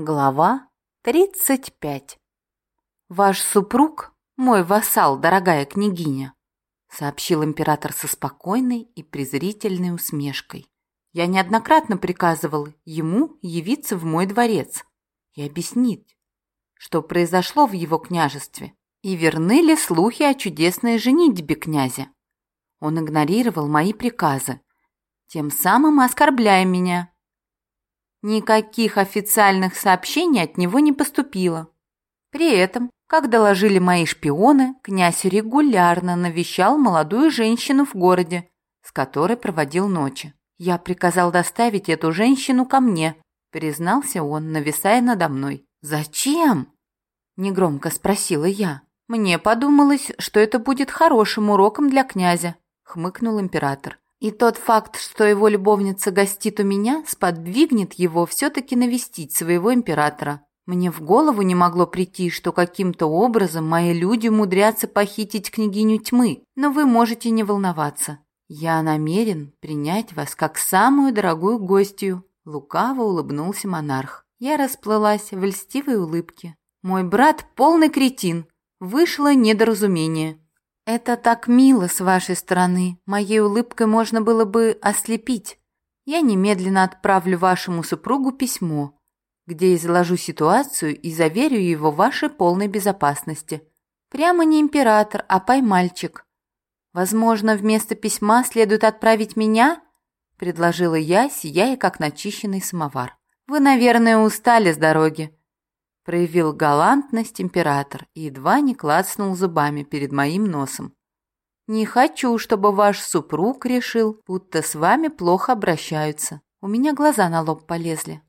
Глава 35 «Ваш супруг – мой вассал, дорогая княгиня», – сообщил император со спокойной и презрительной усмешкой. «Я неоднократно приказывал ему явиться в мой дворец и объяснить, что произошло в его княжестве, и верны ли слухи о чудесной женитьбе князя. Он игнорировал мои приказы, тем самым оскорбляя меня Никаких официальных сообщений от него не поступило. При этом, как доложили мои шпионы, князь регулярно навещал молодую женщину в городе, с которой проводил ночи. Я приказал доставить эту женщину ко мне, признался он, нависая надо мной. «Зачем?» – негромко спросила я. «Мне подумалось, что это будет хорошим уроком для князя», – хмыкнул император. И тот факт, что его любовница гостит у меня, сподвигнет его все-таки навестить своего императора. Мне в голову не могло прийти, что каким-то образом мои люди умудрятся похитить княгиню тьмы, но вы можете не волноваться. Я намерен принять вас как самую дорогую гостью. Лукаво улыбнулся монарх. Я расплылась в льстивой улыбке. Мой брат полный кретин. Вышло недоразумение. «Это так мило с вашей стороны. Моей улыбкой можно было бы ослепить. Я немедленно отправлю вашему супругу письмо, где изложу ситуацию и заверю его в вашей полной безопасности. Прямо не император, а поймальчик. Возможно, вместо письма следует отправить меня?» – предложила я, сияя, как начищенный самовар. «Вы, наверное, устали с дороги проявил галантность император и едва не клацнул зубами перед моим носом. «Не хочу, чтобы ваш супруг решил, будто с вами плохо обращаются. У меня глаза на лоб полезли.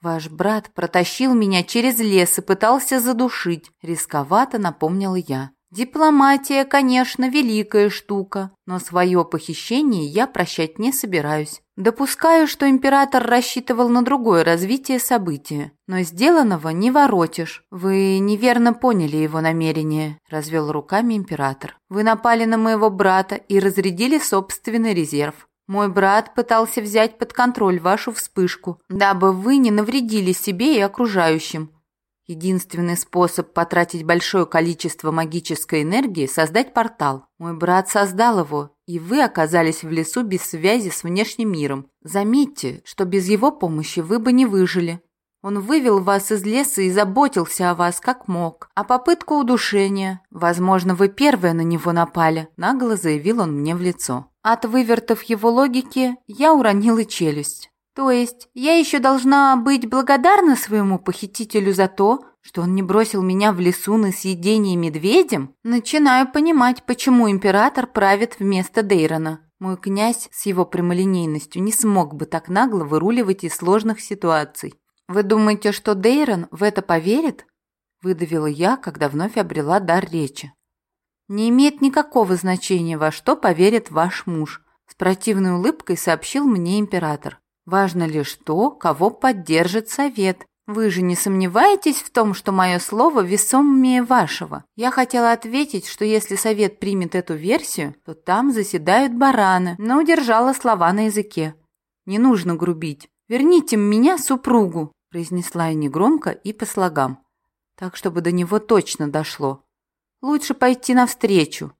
Ваш брат протащил меня через лес и пытался задушить», — рисковато напомнил я. Дипломатия, конечно, великая штука, но свое похищение я прощать не собираюсь. Допускаю, что император рассчитывал на другое развитие события, но сделанного не воротишь. Вы неверно поняли его намерение, развел руками император. Вы напали на моего брата и разрядили собственный резерв. Мой брат пытался взять под контроль вашу вспышку, дабы вы не навредили себе и окружающим. Единственный способ потратить большое количество магической энергии – создать портал. Мой брат создал его, и вы оказались в лесу без связи с внешним миром. Заметьте, что без его помощи вы бы не выжили. Он вывел вас из леса и заботился о вас как мог. А попытку удушения, возможно, вы первые на него напали, нагло заявил он мне в лицо. От вывертов его логики я уронила челюсть. То есть я еще должна быть благодарна своему похитителю за то, что он не бросил меня в лесу на съедение медведем? Начинаю понимать, почему император правит вместо Дейрона. Мой князь с его прямолинейностью не смог бы так нагло выруливать из сложных ситуаций. Вы думаете, что Дейрон в это поверит? Выдавила я, когда вновь обрела дар речи. Не имеет никакого значения, во что поверит ваш муж, с противной улыбкой сообщил мне император. Важно лишь то, кого поддержит совет. Вы же не сомневаетесь в том, что мое слово весомее вашего? Я хотела ответить, что если совет примет эту версию, то там заседают бараны, но удержала слова на языке. Не нужно грубить. Верните меня супругу, произнесла я негромко и по слогам, так чтобы до него точно дошло. Лучше пойти навстречу.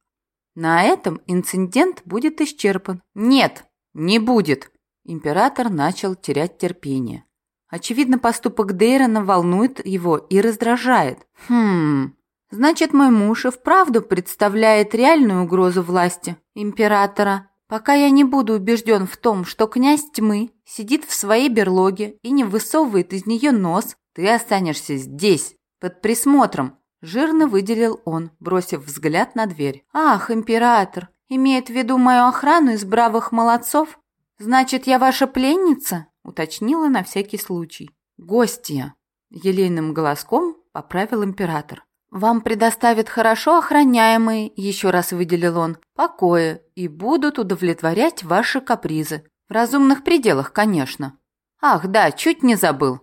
На этом инцидент будет исчерпан. Нет, не будет. Император начал терять терпение. Очевидно, поступок Дейрона волнует его и раздражает. Хм, значит, мой муж и вправду представляет реальную угрозу власти императора. Пока я не буду убежден в том, что князь тьмы сидит в своей берлоге и не высовывает из нее нос, ты останешься здесь, под присмотром, жирно выделил он, бросив взгляд на дверь. Ах, император, имеет в виду мою охрану из бравых молодцов? «Значит, я ваша пленница?» — уточнила на всякий случай. «Гостья!» — елейным голоском поправил император. «Вам предоставят хорошо охраняемые, — еще раз выделил он, — покоя и будут удовлетворять ваши капризы. В разумных пределах, конечно. Ах, да, чуть не забыл.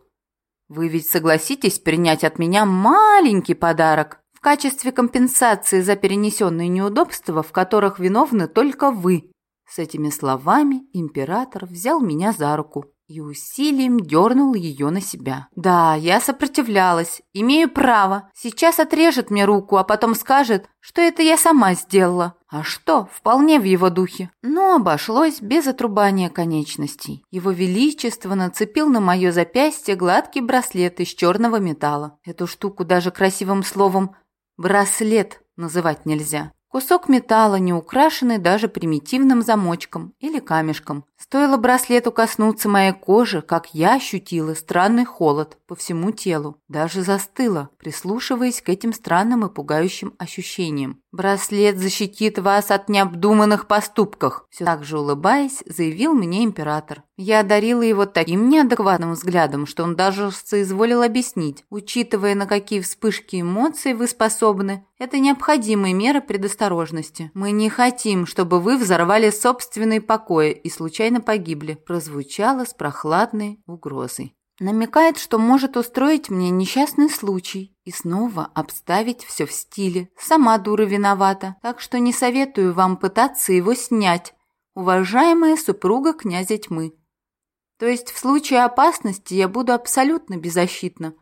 Вы ведь согласитесь принять от меня маленький подарок в качестве компенсации за перенесенные неудобства, в которых виновны только вы. С этими словами император взял меня за руку и усилием дернул ее на себя. Да, я сопротивлялась, имею право. Сейчас отрежет мне руку, а потом скажет, что это я сама сделала. А что, вполне в его духе. Но обошлось без отрубания конечностей. Его Величество нацепил на мое запястье гладкий браслет из черного металла. Эту штуку даже красивым словом «браслет» называть нельзя. Кусок металла, не украшенный даже примитивным замочком или камешком. Стоило браслету коснуться моей кожи, как я ощутила странный холод по всему телу. Даже застыла, прислушиваясь к этим странным и пугающим ощущениям. «Браслет защитит вас от необдуманных поступков», все так же улыбаясь, заявил мне император. Я одарила его таким неадекватным взглядом, что он даже соизволил объяснить. Учитывая, на какие вспышки эмоций вы способны, это необходимые меры предосторожности. Мы не хотим, чтобы вы взорвали собственные покои и случайно погибли, прозвучало с прохладной угрозой. Намекает, что может устроить мне несчастный случай и снова обставить все в стиле. Сама дура виновата, так что не советую вам пытаться его снять, уважаемая супруга князя тьмы. То есть в случае опасности я буду абсолютно беззащитна.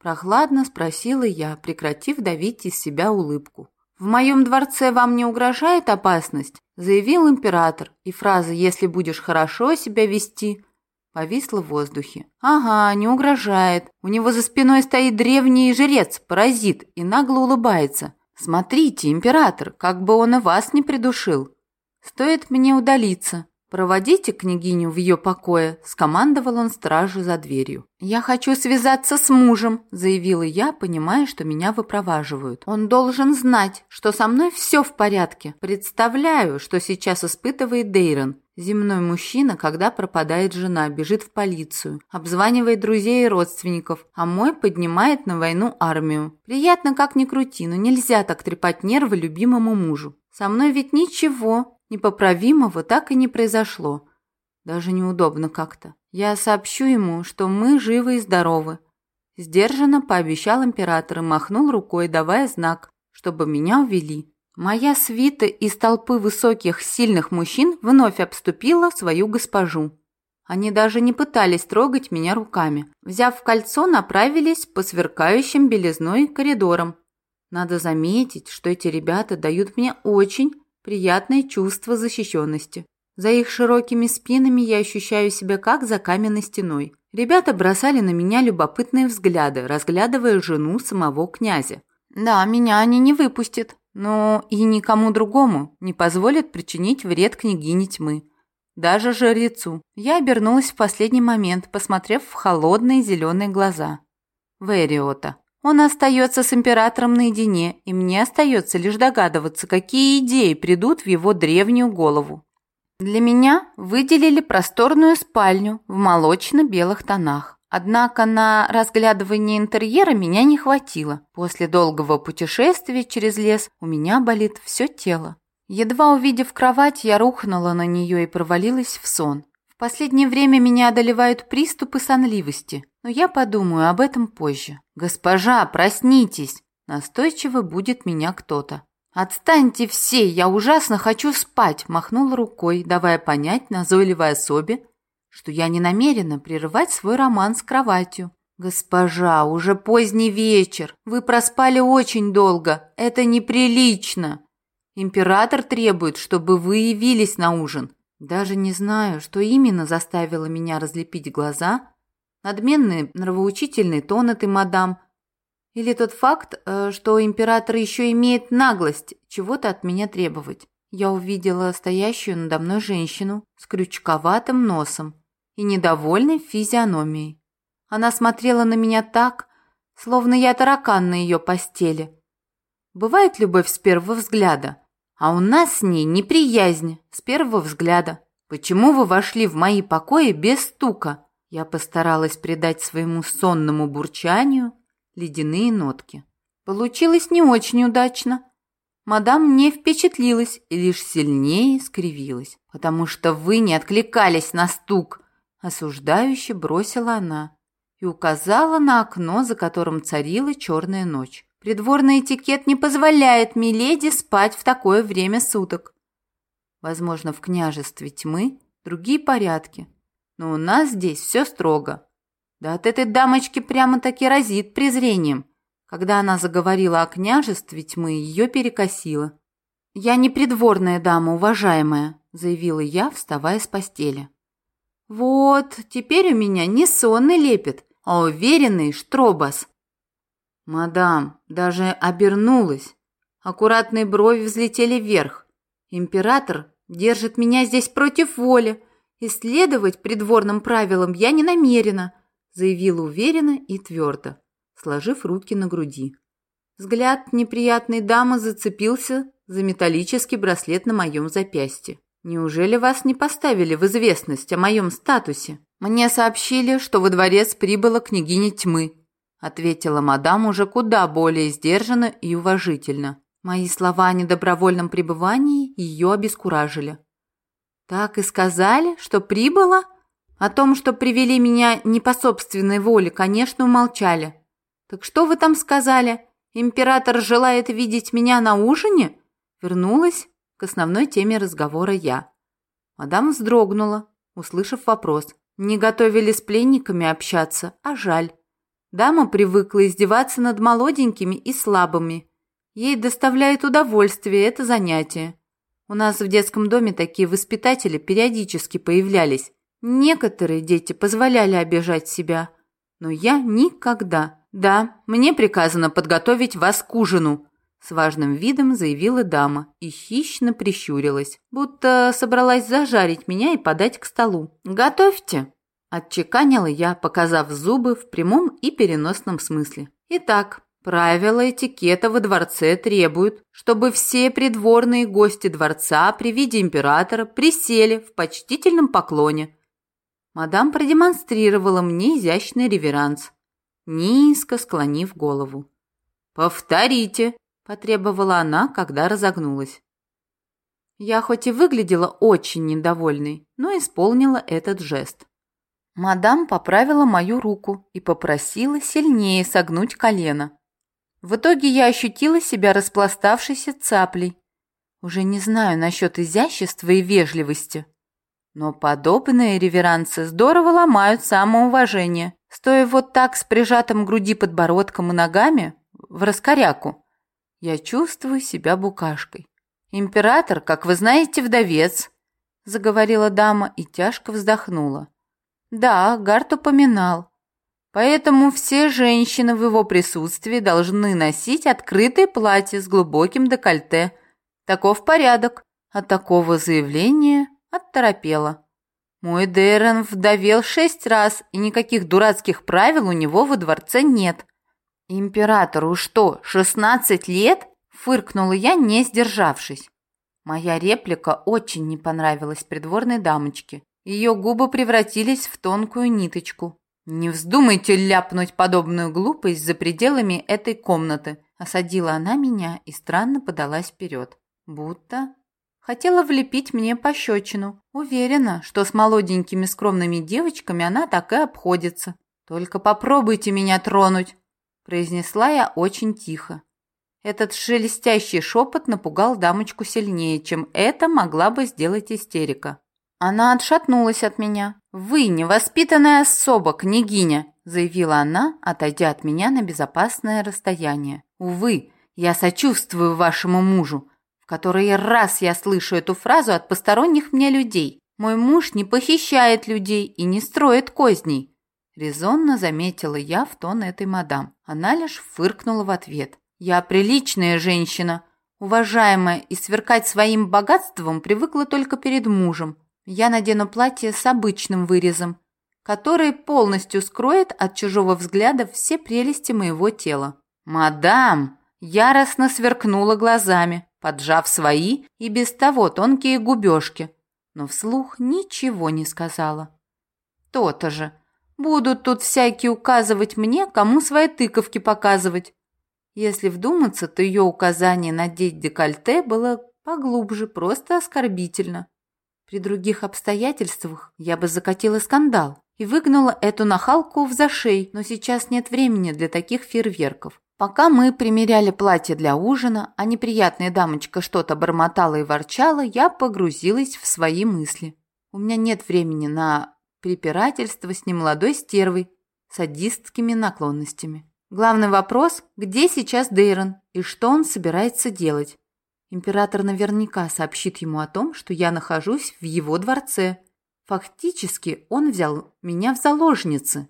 Прохладно спросила я, прекратив давить из себя улыбку. «В моем дворце вам не угрожает опасность?» – заявил император, и фраза «если будешь хорошо себя вести» повисла в воздухе. «Ага, не угрожает. У него за спиной стоит древний жрец, паразит, и нагло улыбается. Смотрите, император, как бы он и вас не придушил. Стоит мне удалиться. «Проводите княгиню в ее покое», – скомандовал он стражу за дверью. «Я хочу связаться с мужем», – заявила я, понимая, что меня выпроваживают. «Он должен знать, что со мной все в порядке. Представляю, что сейчас испытывает Дейрон. Земной мужчина, когда пропадает жена, бежит в полицию, обзванивает друзей и родственников, а мой поднимает на войну армию. Приятно как ни крути, но нельзя так трепать нервы любимому мужу. Со мной ведь ничего, Непоправимого так и не произошло. Даже неудобно как-то. Я сообщу ему, что мы живы и здоровы. Сдержанно пообещал император и махнул рукой, давая знак, чтобы меня увели. Моя свита из толпы высоких, сильных мужчин вновь обступила свою госпожу. Они даже не пытались трогать меня руками. Взяв кольцо, направились по сверкающим белизной коридорам. Надо заметить, что эти ребята дают мне очень приятное чувство защищенности. За их широкими спинами я ощущаю себя как за каменной стеной. Ребята бросали на меня любопытные взгляды, разглядывая жену самого князя. Да, меня они не выпустят, но и никому другому не позволят причинить вред княгине тьмы. Даже жрецу. Я обернулась в последний момент, посмотрев в холодные зеленые глаза. Вериота. Он остается с императором наедине, и мне остается лишь догадываться, какие идеи придут в его древнюю голову. Для меня выделили просторную спальню в молочно-белых тонах. Однако на разглядывание интерьера меня не хватило. После долгого путешествия через лес у меня болит все тело. Едва увидев кровать, я рухнула на нее и провалилась в сон. Последнее время меня одолевают приступы сонливости, но я подумаю об этом позже. «Госпожа, проснитесь!» Настойчиво будет меня кто-то. «Отстаньте все, я ужасно хочу спать!» Махнул рукой, давая понять назойливой особе, что я не намерена прерывать свой роман с кроватью. «Госпожа, уже поздний вечер. Вы проспали очень долго. Это неприлично. Император требует, чтобы вы явились на ужин. Даже не знаю, что именно заставило меня разлепить глаза. Надменный, нравоучительный тон этой мадам. Или тот факт, э, что император еще имеет наглость чего-то от меня требовать. Я увидела стоящую надо мной женщину с крючковатым носом и недовольной физиономией. Она смотрела на меня так, словно я таракан на ее постели. Бывает любовь с первого взгляда – а у нас с ней неприязнь с первого взгляда. Почему вы вошли в мои покои без стука? Я постаралась придать своему сонному бурчанию ледяные нотки. Получилось не очень удачно. Мадам не впечатлилась и лишь сильнее скривилась. «Потому что вы не откликались на стук!» Осуждающе бросила она и указала на окно, за которым царила черная ночь. Придворный этикет не позволяет миледи спать в такое время суток. Возможно, в княжестве тьмы другие порядки. но у нас здесь все строго. Да от этой дамочки прямо-таки разит презрением. Когда она заговорила о княжестве тьмы, ее перекосило. «Я не придворная дама, уважаемая», — заявила я, вставая с постели. «Вот, теперь у меня не сонный лепет, а уверенный штробас». Мадам даже обернулась. Аккуратные брови взлетели вверх. Император держит меня здесь против воли. И следовать придворным правилам я не намерена, заявила уверенно и твердо, сложив руки на груди. Взгляд неприятной дамы зацепился за металлический браслет на моем запястье. Неужели вас не поставили в известность о моем статусе? Мне сообщили, что во дворец прибыла княгиня тьмы, ответила мадам уже куда более сдержанно и уважительно. Мои слова о недобровольном пребывании ее обескуражили. Так и сказали, что прибыла? О том, что привели меня не по собственной воле, конечно, умолчали. Так что вы там сказали? Император желает видеть меня на ужине? Вернулась к основной теме разговора я. Мадам вздрогнула, услышав вопрос. Не готовили с пленниками общаться, а жаль. Дама привыкла издеваться над молоденькими и слабыми. Ей доставляет удовольствие это занятие. У нас в детском доме такие воспитатели периодически появлялись. Некоторые дети позволяли обижать себя, но я никогда. Да, мне приказано подготовить вас к ужину, с важным видом заявила дама и хищно прищурилась, будто собралась зажарить меня и подать к столу. «Готовьте!» – отчеканила я, показав зубы в прямом и переносном смысле. «Итак, правила этикета во дворце требуют, чтобы все придворные гости дворца при виде императора присели в почтительном поклоне». Мадам продемонстрировала мне изящный реверанс, низко склонив голову. «Повторите!» потребовала она, когда разогнулась. Я хоть и выглядела очень недовольной, но исполнила этот жест. Мадам поправила мою руку и попросила сильнее согнуть колено. В итоге я ощутила себя распластавшейся цаплей. Уже не знаю насчет изящества и вежливости, но подобные реверансы здорово ломают самоуважение. Стоя вот так с прижатым к груди подбородком и ногами в раскоряку, я чувствую себя букашкой. Император, как вы знаете, вдовец, заговорила дама и тяжко вздохнула. Да, Гарт упоминал. Поэтому все женщины в его присутствии должны носить открытые платья с глубоким декольте. Таков порядок. От такого заявления отторопела. Мой Дэрен вдовел шесть раз, и никаких дурацких правил у него во дворце нет. «Императору что, шестнадцать лет?» – фыркнула я, не сдержавшись. Моя реплика очень не понравилась придворной дамочке. Ее губы превратились в тонкую ниточку. «Не вздумайте ляпнуть подобную глупость за пределами этой комнаты», – осадила она меня и странно подалась вперед. Будто хотела влепить мне пощечину. Уверена, что с молоденькими скромными девочками она так и обходится. «Только попробуйте меня тронуть», произнесла я очень тихо. Этот шелестящий шепот напугал дамочку сильнее, чем это могла бы сделать истерика. Она отшатнулась от меня. «Вы невоспитанная особа, княгиня!» заявила она, отойдя от меня на безопасное расстояние. «Увы, я сочувствую вашему мужу. В который раз я слышу эту фразу от посторонних мне людей. Мой муж не похищает людей и не строит козней. Резонно заметила я в тон этой мадам. Она лишь фыркнула в ответ. «Я приличная женщина, уважаемая, и сверкать своим богатством привыкла только перед мужем. Я надену платье с обычным вырезом, который полностью скроет от чужого взгляда все прелести моего тела». «Мадам!» яростно сверкнула глазами, поджав свои и без того тонкие губежки, но вслух ничего не сказала. «То-то же!» Будут тут всякие указывать мне, кому свои тыковки показывать. Если вдуматься, то ее указание надеть декольте было поглубже, просто оскорбительно. При других обстоятельствах я бы закатила скандал и выгнала эту нахалку в зашей, но сейчас нет времени для таких фейерверков. Пока мы примеряли платье для ужина, а неприятная дамочка что-то бормотала и ворчала, я погрузилась в свои мысли. У меня нет времени на препирательство с немолодой стервой, садистскими наклонностями. Главный вопрос – где сейчас Дейрон и что он собирается делать? Император наверняка сообщит ему о том, что я нахожусь в его дворце. Фактически он взял меня в заложницы.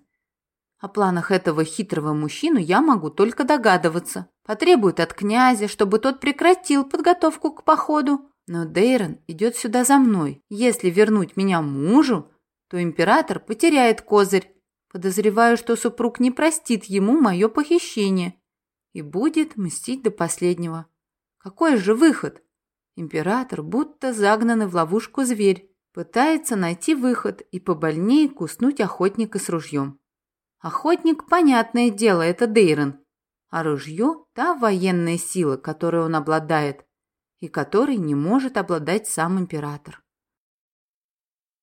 О планах этого хитрого мужчину я могу только догадываться. Потребует от князя, чтобы тот прекратил подготовку к походу. Но Дейрон идет сюда за мной. Если вернуть меня мужу, то император потеряет козырь. Подозреваю, что супруг не простит ему мое похищение и будет мстить до последнего. Какой же выход? Император, будто загнанный в ловушку зверь, пытается найти выход и побольнее куснуть охотника с ружьем. Охотник, понятное дело, это Дейрон, а ружье – та военная сила, которой он обладает, и которой не может обладать сам император.